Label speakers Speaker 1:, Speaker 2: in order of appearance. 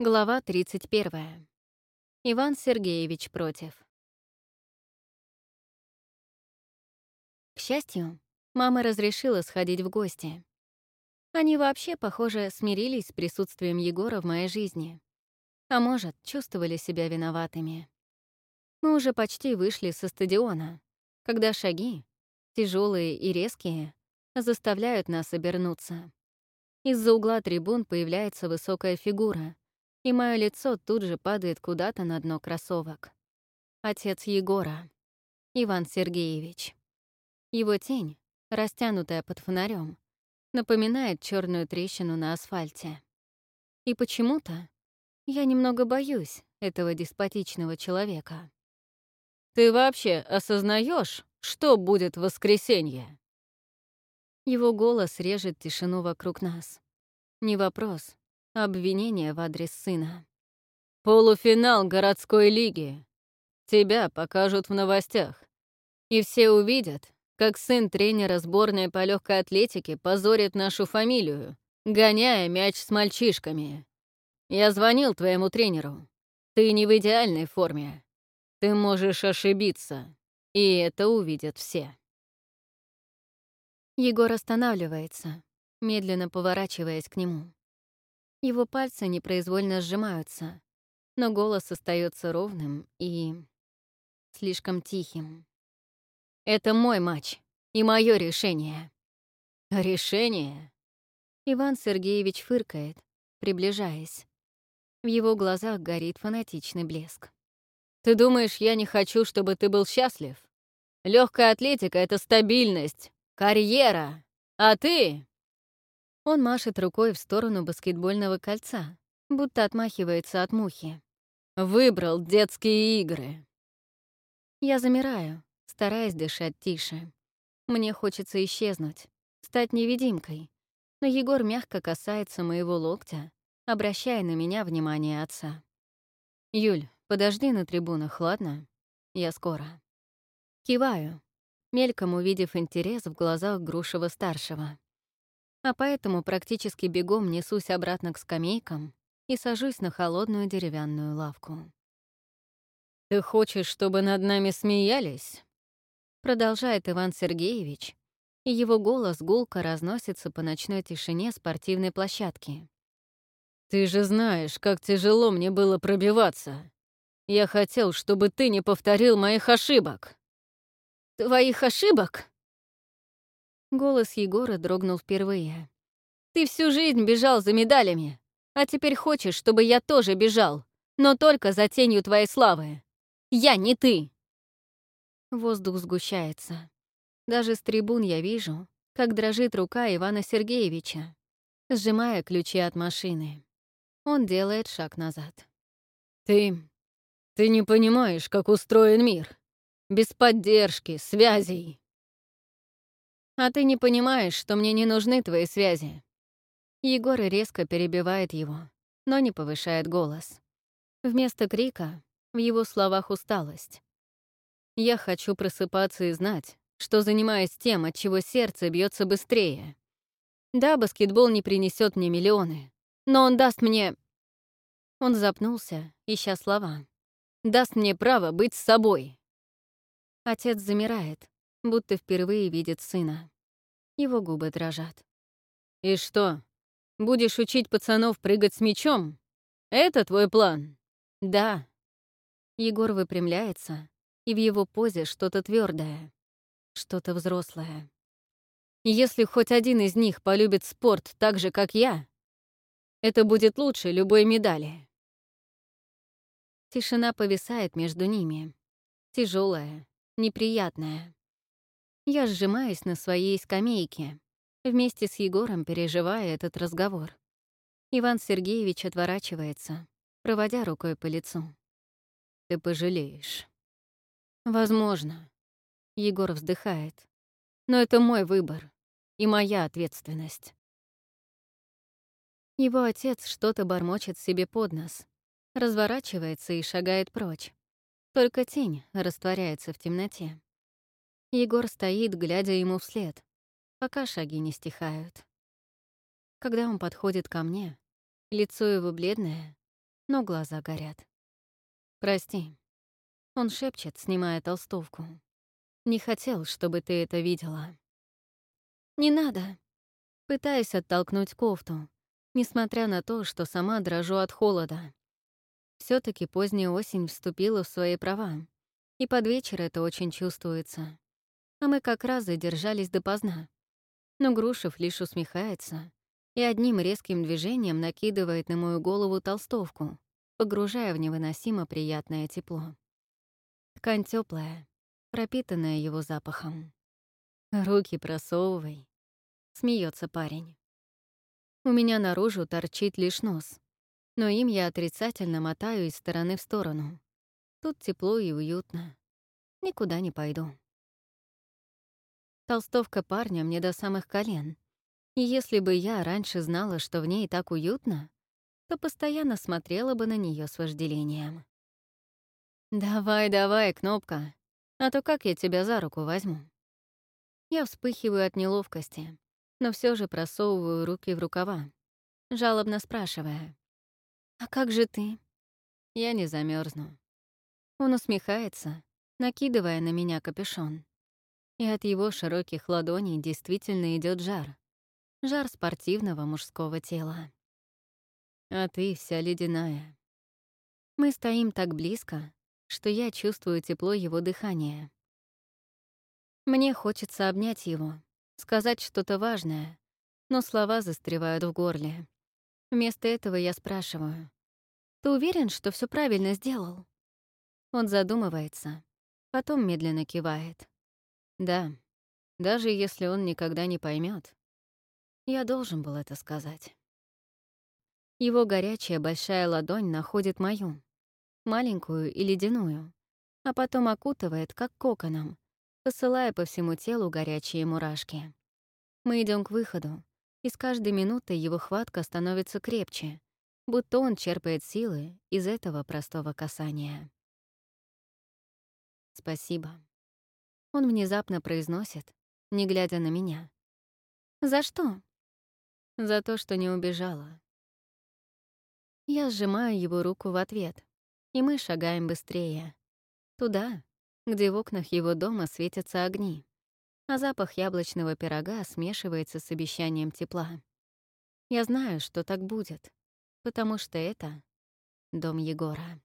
Speaker 1: Глава 31. Иван Сергеевич против. К счастью, мама разрешила сходить в гости. Они вообще, похоже, смирились с присутствием Егора в моей жизни. А может, чувствовали себя виноватыми. Мы уже почти вышли со стадиона, когда шаги, тяжелые и резкие, заставляют нас обернуться. Из-за угла трибун появляется высокая фигура — и мое лицо тут же падает куда-то на дно кроссовок. Отец Егора, Иван Сергеевич. Его тень, растянутая под фонарем, напоминает черную трещину на асфальте. И почему-то я немного боюсь этого деспотичного человека.
Speaker 2: «Ты вообще осознаешь, что будет в воскресенье?»
Speaker 1: Его голос режет тишину вокруг нас. Не вопрос, Обвинение в адрес сына.
Speaker 2: «Полуфинал городской лиги. Тебя покажут в новостях. И все увидят, как сын тренера сборной по легкой атлетике позорит нашу фамилию, гоняя мяч с мальчишками. Я звонил твоему тренеру. Ты не в идеальной форме. Ты можешь ошибиться, и это увидят все».
Speaker 1: Егор останавливается, медленно поворачиваясь к нему. Его пальцы непроизвольно сжимаются, но голос остается ровным и... слишком тихим.
Speaker 2: «Это мой матч и мое решение». «Решение?»
Speaker 1: Иван Сергеевич фыркает, приближаясь. В его глазах горит фанатичный блеск.
Speaker 2: «Ты думаешь, я не хочу, чтобы ты был счастлив? Легкая атлетика — это стабильность, карьера, а ты
Speaker 1: он машет рукой в сторону баскетбольного кольца, будто отмахивается от мухи.
Speaker 2: «Выбрал детские игры».
Speaker 1: Я замираю, стараясь дышать тише. Мне хочется исчезнуть, стать невидимкой. Но Егор мягко касается моего локтя, обращая на меня внимание отца. «Юль, подожди на трибунах, ладно? Я скоро». Киваю, мельком увидев интерес в глазах Грушева-старшего а поэтому практически бегом несусь обратно к скамейкам и сажусь на холодную деревянную лавку.
Speaker 2: «Ты хочешь, чтобы над нами смеялись?»
Speaker 1: Продолжает Иван Сергеевич, и его голос гулко разносится по ночной тишине спортивной площадки.
Speaker 2: «Ты же знаешь, как тяжело мне было пробиваться. Я хотел, чтобы ты не повторил моих ошибок».
Speaker 1: «Твоих ошибок?» Голос Егора дрогнул впервые. «Ты всю жизнь бежал за медалями, а теперь хочешь, чтобы я тоже бежал, но только за тенью твоей славы. Я не ты!» Воздух сгущается. Даже с трибун я вижу, как дрожит рука Ивана Сергеевича, сжимая ключи от машины. Он делает шаг назад.
Speaker 2: «Ты... ты не понимаешь, как устроен мир. Без поддержки, связей.
Speaker 1: А ты не понимаешь, что мне не нужны твои связи. Егор резко перебивает его, но не повышает голос. Вместо крика в его словах усталость. Я хочу просыпаться и знать, что занимаюсь тем, от чего сердце бьется быстрее. Да, баскетбол не принесет мне миллионы, но он даст мне... Он запнулся, ища слова. Даст мне право быть с собой. Отец замирает, будто впервые видит сына. Его губы дрожат.
Speaker 2: «И что, будешь учить пацанов прыгать с мячом? Это твой план?»
Speaker 1: «Да». Егор выпрямляется, и в его позе что-то твердое, что-то взрослое. «Если хоть один из них полюбит спорт так же, как я, это будет лучше любой медали». Тишина повисает между ними. Тяжелая, неприятная. Я сжимаюсь на своей скамейке, вместе с Егором переживая этот разговор. Иван Сергеевич отворачивается, проводя рукой по лицу.
Speaker 2: «Ты пожалеешь».
Speaker 1: «Возможно». Егор вздыхает. «Но это мой выбор и моя ответственность». Его отец что-то бормочет себе под нос, разворачивается и шагает прочь. Только тень растворяется в темноте. Егор стоит, глядя ему вслед, пока шаги не стихают. Когда он подходит ко мне, лицо его бледное, но глаза горят. «Прости». Он шепчет, снимая толстовку. «Не хотел, чтобы ты это видела». «Не надо». Пытаясь оттолкнуть кофту, несмотря на то, что сама дрожу от холода. все таки поздняя осень вступила в свои права, и под вечер это очень чувствуется. А мы как раз задержались допоздна. Но Грушев лишь усмехается и одним резким движением накидывает на мою голову толстовку, погружая в невыносимо приятное тепло. Ткань теплая, пропитанная его запахом. «Руки просовывай», — смеется парень. У меня наружу торчит лишь нос, но им я отрицательно мотаю из стороны в сторону. Тут тепло и уютно. Никуда не пойду. Толстовка парня мне до самых колен. И если бы я раньше знала, что в ней так уютно, то постоянно смотрела бы на нее с вожделением. «Давай, давай, кнопка, а то как я тебя за руку возьму?» Я вспыхиваю от неловкости, но все же просовываю руки в рукава, жалобно спрашивая. «А как же ты?» Я не замерзну. Он усмехается, накидывая на меня капюшон. И от его широких ладоней действительно идет жар. Жар спортивного мужского тела. А ты вся ледяная. Мы стоим так близко, что я чувствую тепло его дыхания. Мне хочется обнять его, сказать что-то важное, но слова застревают в горле. Вместо этого я спрашиваю. «Ты уверен, что все правильно сделал?» Он задумывается, потом медленно кивает. «Да, даже если он никогда не поймет, я должен был это сказать». Его горячая большая ладонь находит мою, маленькую и ледяную, а потом окутывает, как коконом, посылая по всему телу горячие мурашки. Мы идем к выходу, и с каждой минутой его хватка становится крепче, будто он черпает силы из этого простого касания. «Спасибо». Он внезапно произносит, не глядя на меня. «За что?» «За то, что не убежала». Я сжимаю его руку в ответ, и мы шагаем быстрее. Туда, где в окнах его дома светятся огни, а запах яблочного пирога смешивается с обещанием тепла. Я знаю, что так будет, потому что это дом Егора.